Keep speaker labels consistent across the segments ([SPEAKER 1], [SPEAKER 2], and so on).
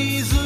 [SPEAKER 1] these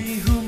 [SPEAKER 1] who